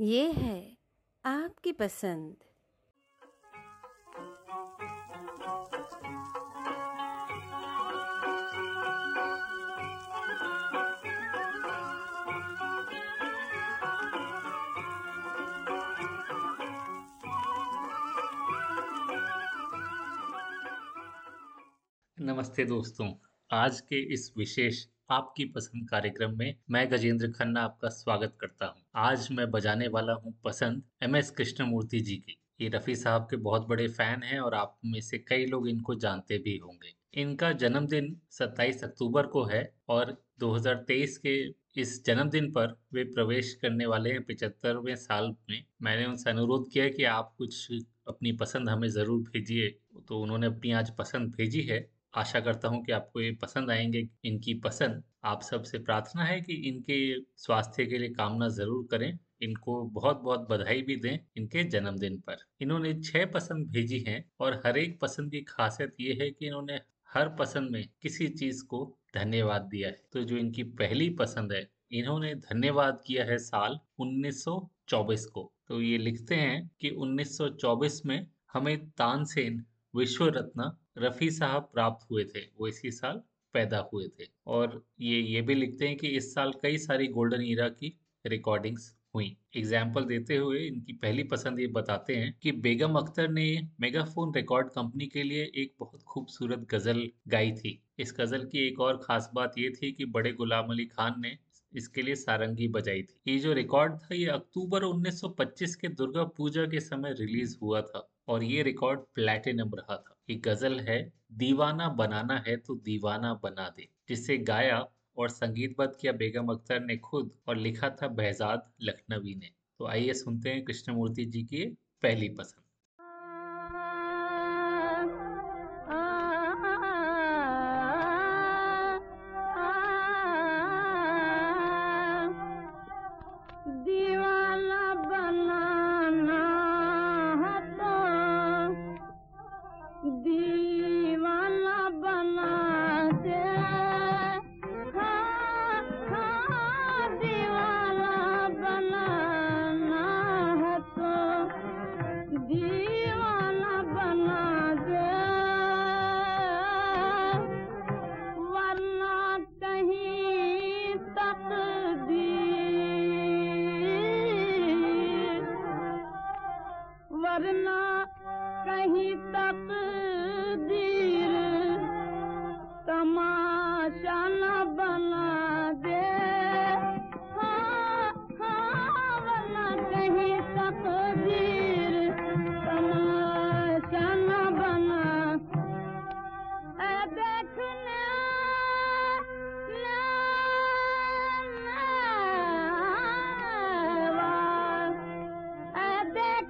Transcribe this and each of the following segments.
ये है आपकी पसंद। नमस्ते दोस्तों आज के इस विशेष आपकी पसंद कार्यक्रम में मैं गजेंद्र खन्ना आपका स्वागत करता हूँ। आज मैं बजाने वाला हूँ पसंद एम एस कृष्णमूर्ति जी की। ये रफ़ी साहब के बहुत बड़े फ़ैन हैं और आप में से कई लोग इनको जानते भी होंगे। इनका जन्मदिन 27 अक्टूबर को है और 2023 के इस जन्मदिन पर वे प्रवेश करने वाले हैं पिचहत्तरवें साल में। मैंने उनसे अनुरोध किया कि आप कुछ अपनी पसंद हमें ज़रूर भेजिए तो उन्होंने अपनी आज पसंद भेजी है। आशा करता हूँ कि आपको ये पसंद आएँगे, इनकी पसंद। आप सबसे प्रार्थना है कि इनके स्वास्थ्य के लिए कामना ज़रूर करें, इनको बहुत बहुत बधाई भी दें इनके जन्मदिन पर। इन्होंने छह पसंद भेजी हैं और हर एक पसंद की खासियत ये है कि इन्होंने हर पसंद में किसी चीज़ को धन्यवाद दिया है। तो जो इनकी पहली पसंद है, इन्होंने धन्यवाद किया है साल 1924 को। तो ये लिखते हैं कि 1924 में हमें तानसेन विश्व रत्न रफ़ी साहब प्राप्त हुए थे, वो इसी साल पैदा हुए थे। और ये ये भी लिखते हैं कि इस साल कई सारी गोल्डन ईरा की रिकॉर्डिंग्स हुई। एग्ज़ाम्पल देते हुए इनकी पहली पसंद ये बताते हैं कि बेगम अख्तर ने मेगाफोन रिकॉर्ड कंपनी के लिए एक बहुत खूबसूरत गज़ल गाई थी। इस गज़ल की एक और खास बात ये थी कि बड़े गुलाम अली खान ने इसके लिए सारंगी बजाई थी। ये जो रिकॉर्ड था, ये अक्टूबर 1925 के दुर्गा पूजा के समय रिलीज़ हुआ था और ये रिकॉर्ड प्लेटिनम रहा था। ये गज़ल है, दीवाना बनाना है तो दीवाना बना दे, जिसे गाया और संगीतबद्ध किया बेगम अख्तर ने खुद और लिखा था बहजाद लखनवी ने। तो आइए सुनते हैं कृष्णमूर्ति जी की पहली पसंद।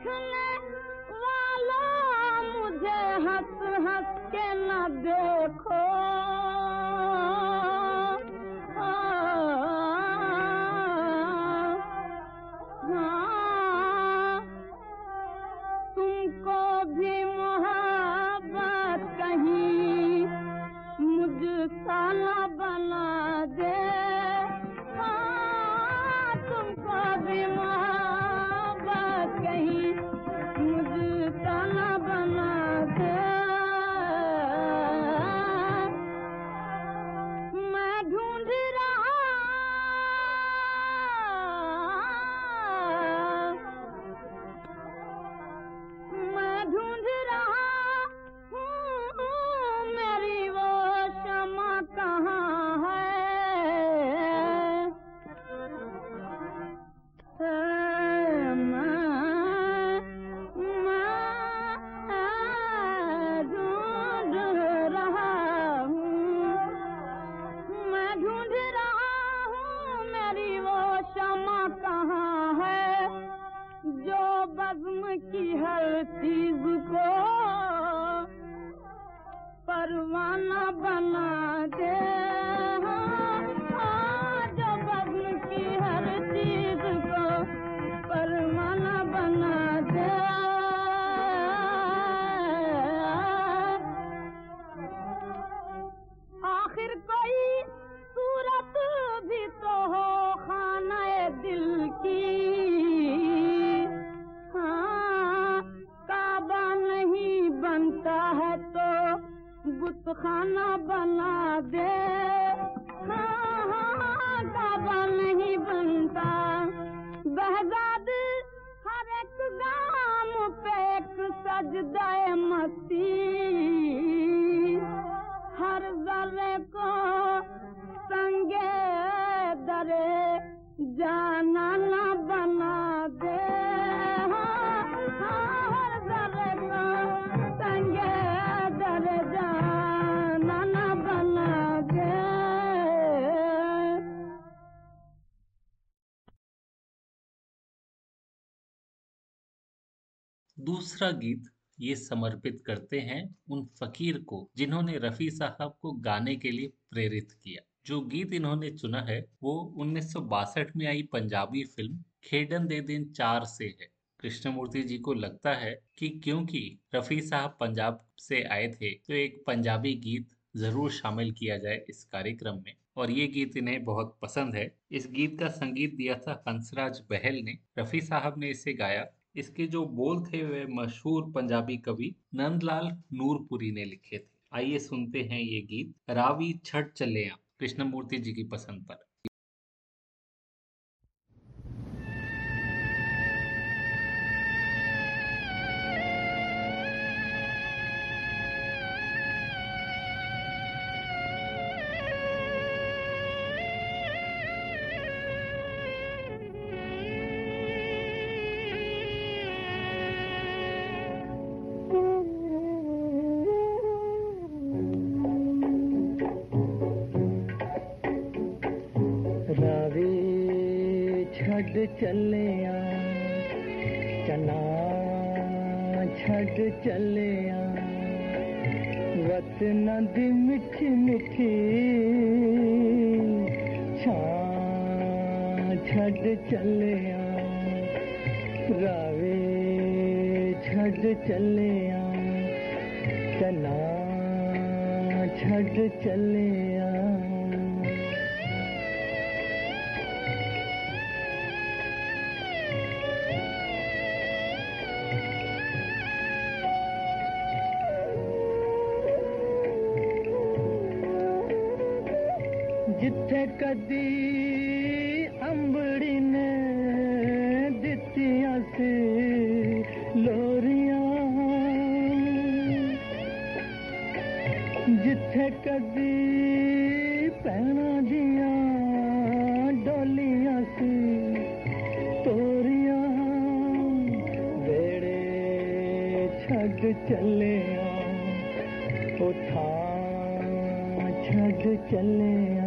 देखने वालों मुझे हंस हंस के न देखो। मधुर दूसरा गीत ये समर्पित करते हैं उन फकीर को, जिन्होंने रफी साहब को गाने के लिए प्रेरित किया। जो गीत इन्होंने चुना है, वो 1962 में आई पंजाबी फ़िल्म खेडन दे दिन चार से है। कृष्णमूर्ति जी को लगता है कि क्योंकि रफी साहब पंजाब से आए थे तो एक पंजाबी गीत ज़रूर शामिल किया जाए इस कार्यक्रम में। और ये गीत इन्हें बहुत पसंद है। इस गीत का संगीत दिया था हंसराज बहल ने। रफी साहब ने इसे गाया इसके जो बोल थे वे मशहूर पंजाबी कवि नंदलाल नूरपुरी ने लिखे थे। आइए सुनते हैं ये गीत, रावी छठ चले कृष्णमूर्ति जी की पसंद पर। चलिया चना छड़ चलिया वतन दी मिठी मिठी, छां छड़ चलिया रावे छड़ चलिया चना छड़ चलिया कदी अंबड़ी ने दितिया से लोरिया। जिथे कदी भैन दिया डोलिया से तोरिया। बेड़े छड चलिया उठा छड चलिया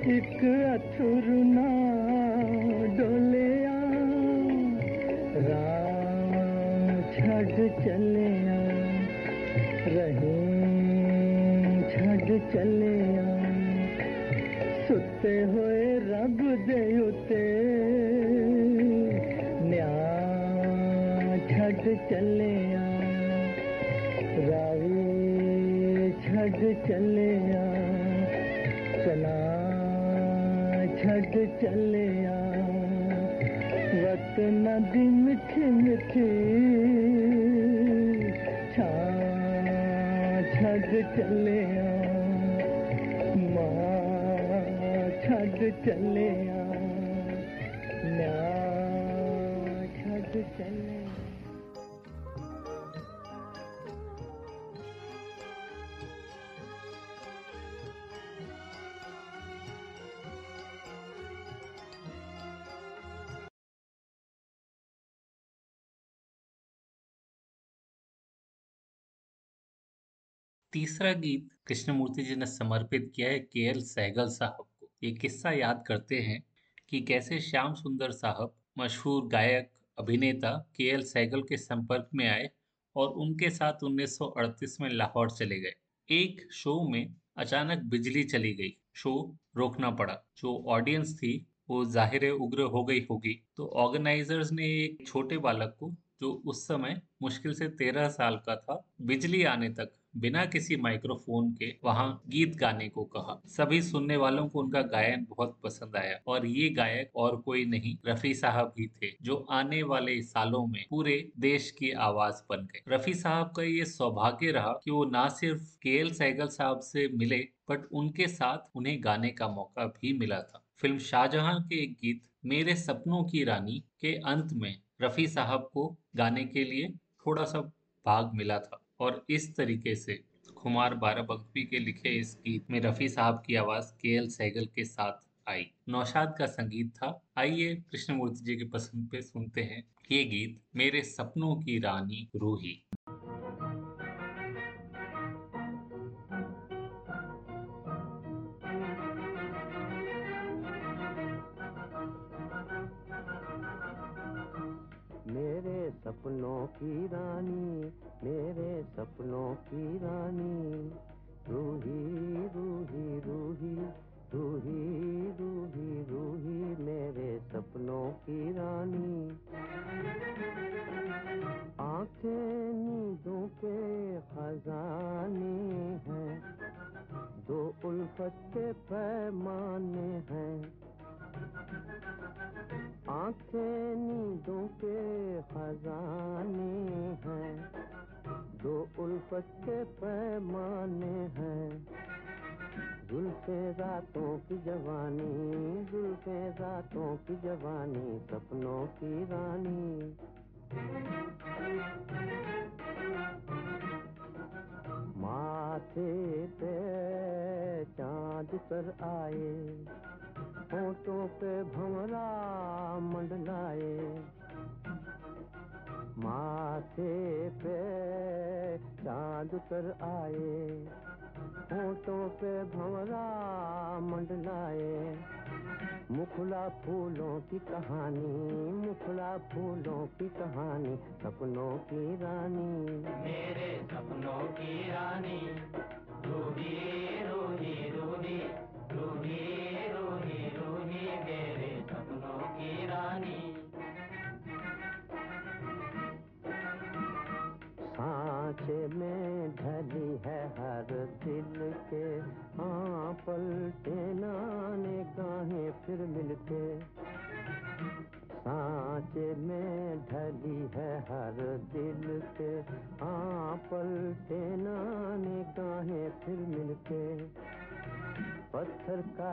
एक अथुरना डोलिया राम छड़ चलिया रहीम छड़ चलिया सुते हुए रब दे उते। न्या छड़ चलिया रावी छड़ चलिया घट चले वक्त नदी मिठी मिठी छद चले माँ चले छद चले तीसरा गीत कृष्णमूर्ति जी ने समर्पित किया है के एल सहगल साहब को। ये किस्सा याद करते हैं कि कैसे श्याम सुंदर साहब, मशहूर गायक, अभिनेता के एल सहगल के संपर्क में आए और उनके साथ 1938 में लाहौर चले गए। एक शो में अचानक बिजली चली गई। शो रोकना पड़ा। जो ऑडियंस थी, वो ज़ाहिर उग्र हो गई होगी। तो ऑर्गेनाइजर्स ने एक छोटे बालक को जो उस समय मुश्किल से तेरह साल का था, बिजली आने तक बिना किसी माइक्रोफोन के वहाँ गीत गाने को कहा। सभी सुनने वालों को उनका गायन बहुत पसंद आया और ये गायक और कोई नहीं, रफी साहब ही थे, जो आने वाले सालों में पूरे देश की आवाज़ बन गए। रफी साहब का ये सौभाग्य रहा कि वो ना सिर्फ़ के एल सहगल साहब से मिले, बट उनके साथ उन्हें गाने का मौका भी मिला था। फ़िल्म शाहजहां के एक गीत, मेरे सपनों की रानी के अंत में रफी साहब को गाने के लिए थोड़ा सा भाग मिला था और इस तरीके से कुमार बाराबंकी के लिखे इस गीत में रफी साहब की आवाज़ के एल सहगल के साथ आई। नौशाद का संगीत था। आइए कृष्णमूर्ति जी के पसंद पे सुनते हैं ये गीत, मेरे सपनों की रानी रूही। सपनों की रानी, मेरे सपनों की रानी। रूही रूही रूही रूही रूही रूही, मेरे सपनों की रानी। आँखें नींदों के खजाने हैं, दो उल्फत के पैमाने हैं। आँखें नींदों के खजाने हैं, दो उल्फत के पैमाने हैं। जुल्फे रातों की जवानी, जुल्फे रातों की जवानी, सपनों की रानी। माथे पे चाँद पर आए होठों पे भंवरा मंडलाए। माथे पे चाँद पर आए, होठों पे भंवरा मंडलाए। मुखला फूलों की कहानी, मुखला फूलों की कहानी, सपनों की रानी। मेरे सपनों की रानी रूही रूही रूही रूही सांचे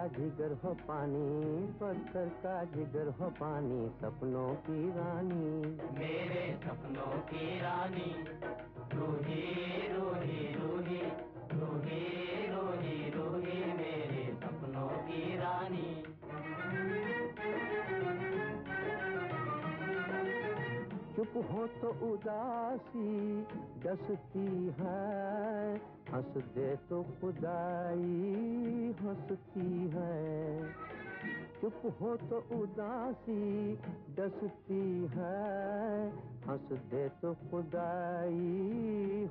जिगर हो पानी, पत्थर का जिगर हो पानी, सपनों की रानी। मेरे सपनों की रानी, रूही रूही। हो तो उदासी डसती है, हंस दे तो खुदाई हंसती है। चुप हो तो उदासी डसती है, हंस दे तो खुदाई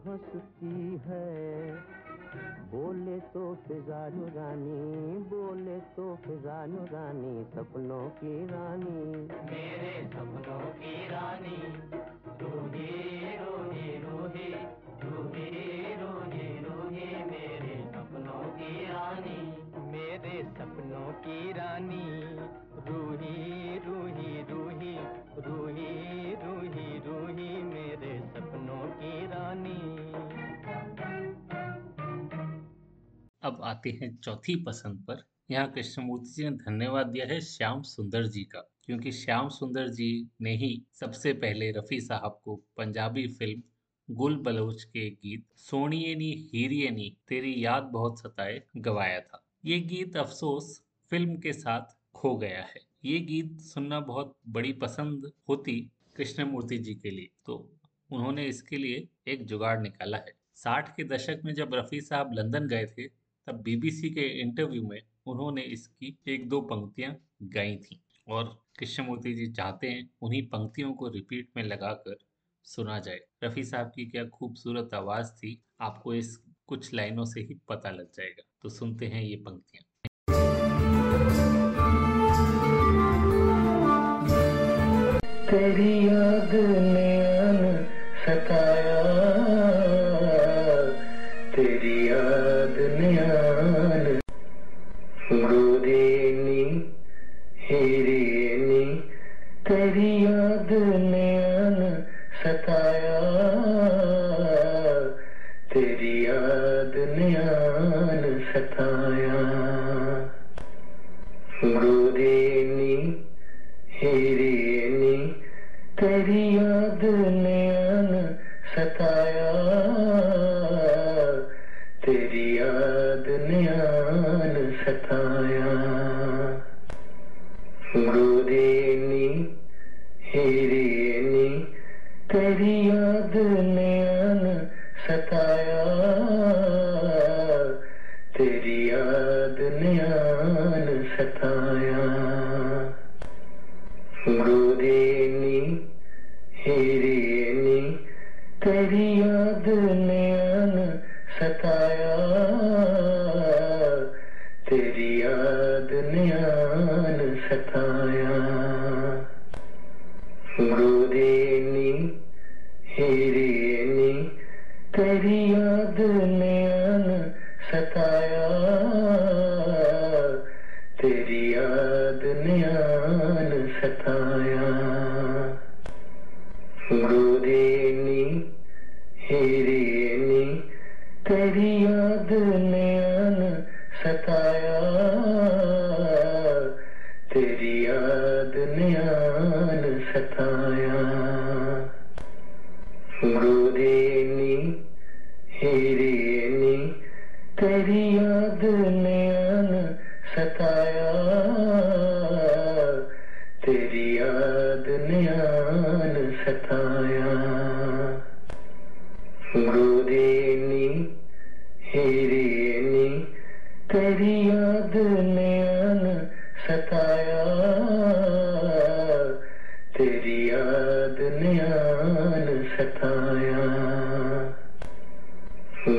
हंसती है। बोले तो फिजानो रानी, बोले तो फिजानो रानी, सपनों की रानी। मेरे सपनों की रानी रोही रोही रोही रोही रोही रोही मेरे सपनों की रानी। मेरे सपनों की रानी, रूही रूही रूही रूही रूही रूही, मेरे सपनों की रानी। अब आते हैं चौथी पसंद पर। यहाँ कृष्णमूर्ति जी ने धन्यवाद दिया है श्याम सुंदर जी का, क्योंकि श्याम सुंदर जी ने ही सबसे पहले रफी साहब को पंजाबी फ़िल्म गुल बलोच के गीत सोनिए नी नी, तेरी याद बहुत सताए गवाया था। ये गीत अफसोस फ़िल्म के साथ खो गया है। ये गीत सुनना बहुत बड़ी पसंद होती कृष्णमूर्ति जी के लिए तो उन्होंने इसके लिए एक जुगाड़ निकाला है। साठ के दशक में जब रफ़ी साहब लंदन गए थे तब बीबीसी के इंटरव्यू में उन्होंने इसकी एक दो पंक्तियाँ गाई थी। और कृष्णमूर्ति जी चाहते हैं उन्हीं पंक्तियों को रिपीट में लगाकर सुना जाए। रफ़ी साहब की क्या खूबसूरत आवाज़ थी, आपको इस कुछ लाइनों से ही पता लग जाएगा। तो सुनते हैं ये पंक्तियाँ। ने හිරේනි හිරේ சுரேனி ஹிரேனி தெரியும்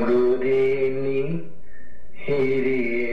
ಗುರುರೇನಿ ಹಿರಿಯ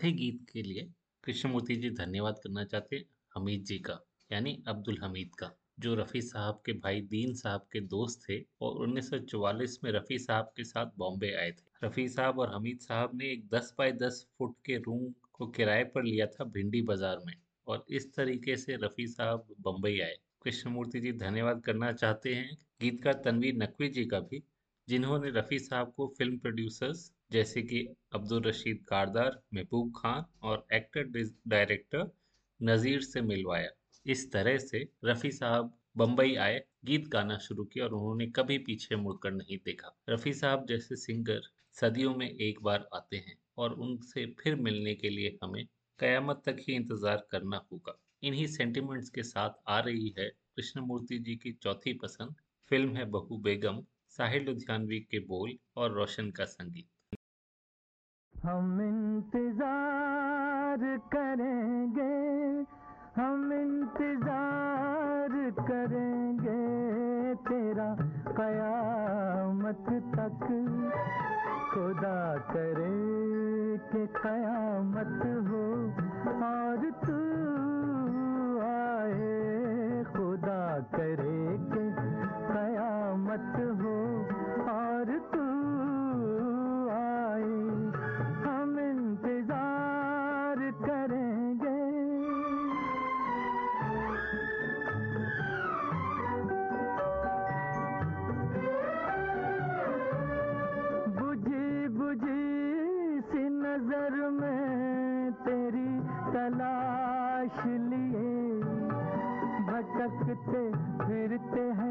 चौथे गीत के लिए। कृष्णमूर्ति जी, धन्यवाद करना चाहते हैं। हमीद जी का, यानी अब्दुल हमीद का, जो रफ़ी साहब के भाई दीन साहब के दोस्त थे और 1944 में रफ़ी साहब के साथ बॉम्बे आए थे। रफ़ी साहब और हमीद साहब ने एक 10 बाय 10 फुट के रूम को किराए पर लिया था भिंडी बाज़ार में और इस तरीके से रफ़ी साहब बम्बई आए। कृष्णमूर्ति जी, धन्यवाद करना चाहते हैं। गीतकार तनवीर नकवी जी का भी, जिन्होंने रफ़ी साहब को फ़िल्म प्रोड्यूसर्स जैसे कि अब्दुल रशीद कारदार, महबूब खान और एक्टर डायरेक्टर नज़ीर से मिलवाया। इस तरह से रफ़ी साहब बम्बई आए, गीत गाना शुरू किया और उन्होंने कभी पीछे मुड़कर नहीं देखा। रफ़ी साहब जैसे सिंगर सदियों में एक बार आते हैं और उनसे फिर मिलने के लिए हमें कयामत तक ही इंतज़ार करना होगा। इन्हीं सेंटिमेंट्स के साथ आ रही है कृष्णमूर्ति जी की चौथी पसंद फ़िल्म है बहू बेगम, साहिल लुधियानवी के बोल और रोशन का संगीत। हम इंतज़ार करेंगे, हम इंतज़ार करेंगे तेरा कयामत तक। खुदा करे कि कयामत हो और सकते फिरते हैं।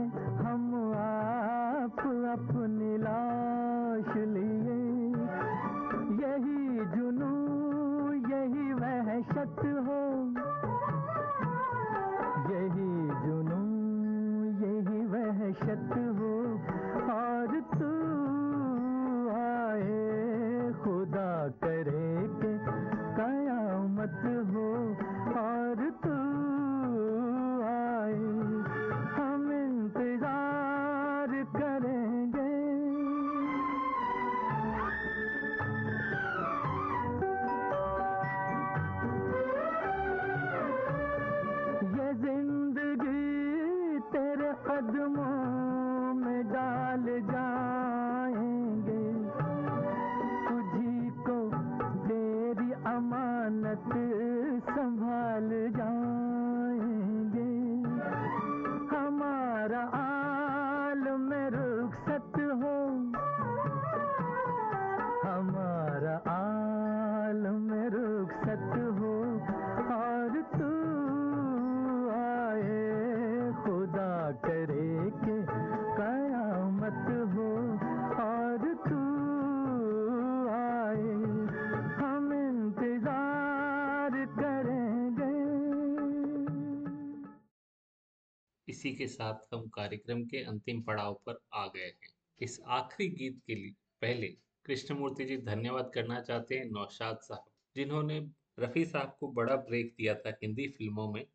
इसी के साथ हम कार्यक्रम के अंतिम पड़ाव पर आ गए हैं। इस आखिरी गीत के लिए पहले कृष्णमूर्ति जी धन्यवाद करना चाहते हैं नौशाद साहब, जिन्होंने रफ़ी साहब को बड़ा ब्रेक दिया था हिंदी फ़िल्मों में।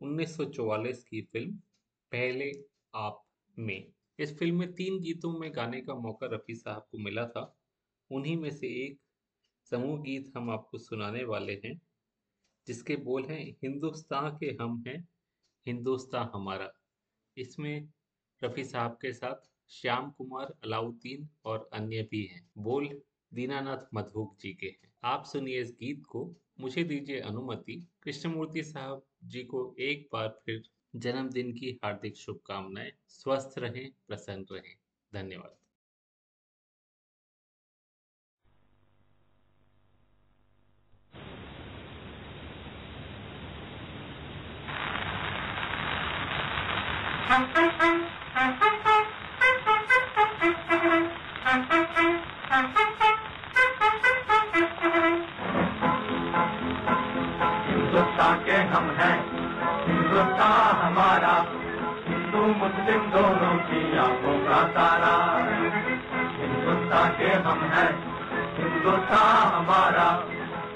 1944 की फ़िल्म पहले आप में। इस फ़िल्म में तीन गीतों में गाने का मौका रफ़ी साहब को मिला था। उन्हीं में से एक समूह गीत हम आपको सुनाने वाले हैं, जिसके बोल हैं, हिंदुस्तान के हम हैं हिंदुस्तान हमारा। इसमें रफ़ी साहब के साथ श्याम कुमार अलाउद्दीन और अन्य भी हैं। बोल दीनानाथ मधुक जी के हैं। आप सुनिए इस गीत को। मुझे दीजिए अनुमति। कृष्णमूर्ति साहब जी को एक बार फिर जन्मदिन की हार्दिक शुभकामनाएँ। स्वस्थ रहें, प्रसन्न रहें। धन्यवाद। हिंदुस्तान के हम हैं, हिंदुस्तान हमारा। हिंदू, मुस्लिम दोनों की आँखों का तारा। हिंदुस्तान के हम हैं, हिंदुस्तान हमारा।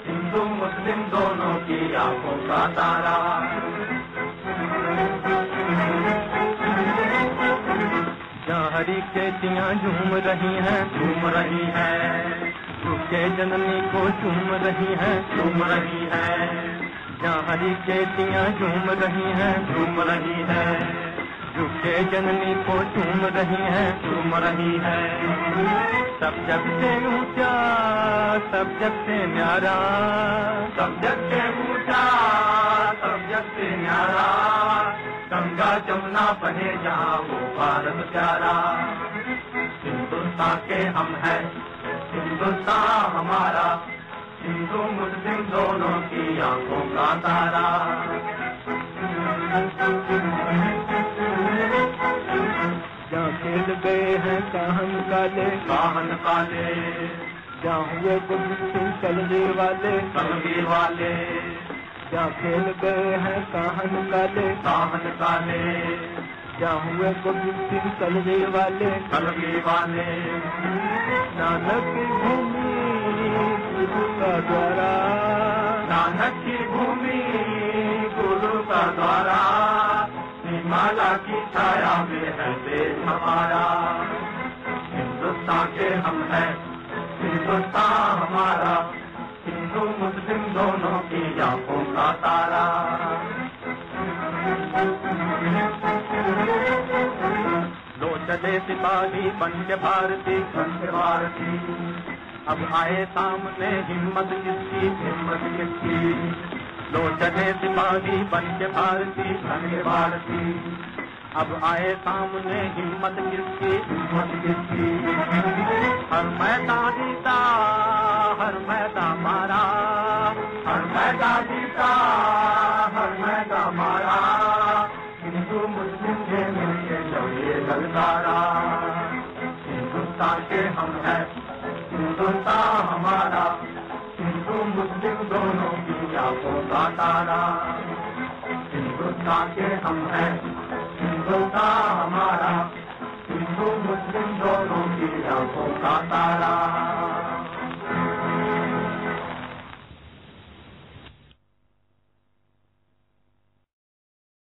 हिंदू, मुस्लिम दोनों की आँखों का तारा। हरी खेतियाँ झूम रही हैं, झूम रही है। झुके जननी को झूम रही हैं, झूम रही है। हरी खेतियाँ झूम रही हैं, झूम रही है। झुके जननी को झूम रही हैं, झूम रही है। सब जग से ऊँचा, सब जग से न्यारा। सब जग से ऊँचा, सब जग से न्यारा। गंगा जमुना बहे जहाँ वो भारत प्यारा। हिंदुस्तान के हम हैं हिंदुस्तान हमारा। हिंदू मुस्लिम दोनों की आँखों का तारा। जहाँ खेल गए हैं काहन काले। काहन काले। जहाँ हुए कुछ सिंह चलने वाले। कलगी वाले। जहाँ खेल गए हैं काहन काले? काहन काले। क्या हुए सिंह चलने वाले? कलगी वाले। नानक की भूमि गुरु का द्वारा। नानक की भूमि गुरु का द्वारा। हिमाला की छाया में है देश हमारा। हिंदुस्तान के हम हैं हिंदुस्तान हमारा। हिंदू मुस्लिम दोनों की आँखों का तारा लो चले सिपाही बन भारती वंदे भारती अब आए सामने हिम्मत किसकी हिम्मत किसकी लो चले सिपाही बन भारती वंदे भारती अब आए सामने हिम्मत किसकी? हिम्मत किसकी? हर मैदान जीता, हर मैदान मारा। हर मैदान जीता, हर मैदान मारा। हिंदू, मुस्लिम के मिलके चलिए ललकारा हिंदुस्तान के हम है, हिंदुस्तान हमारा। हिंदू, मुस्लिम दोनों की आँखों का तारा। हिंदुस्तान के हम है हिंदुस्तान हमारा हिंदू मुस्लिम दोनों की आँखों का तारा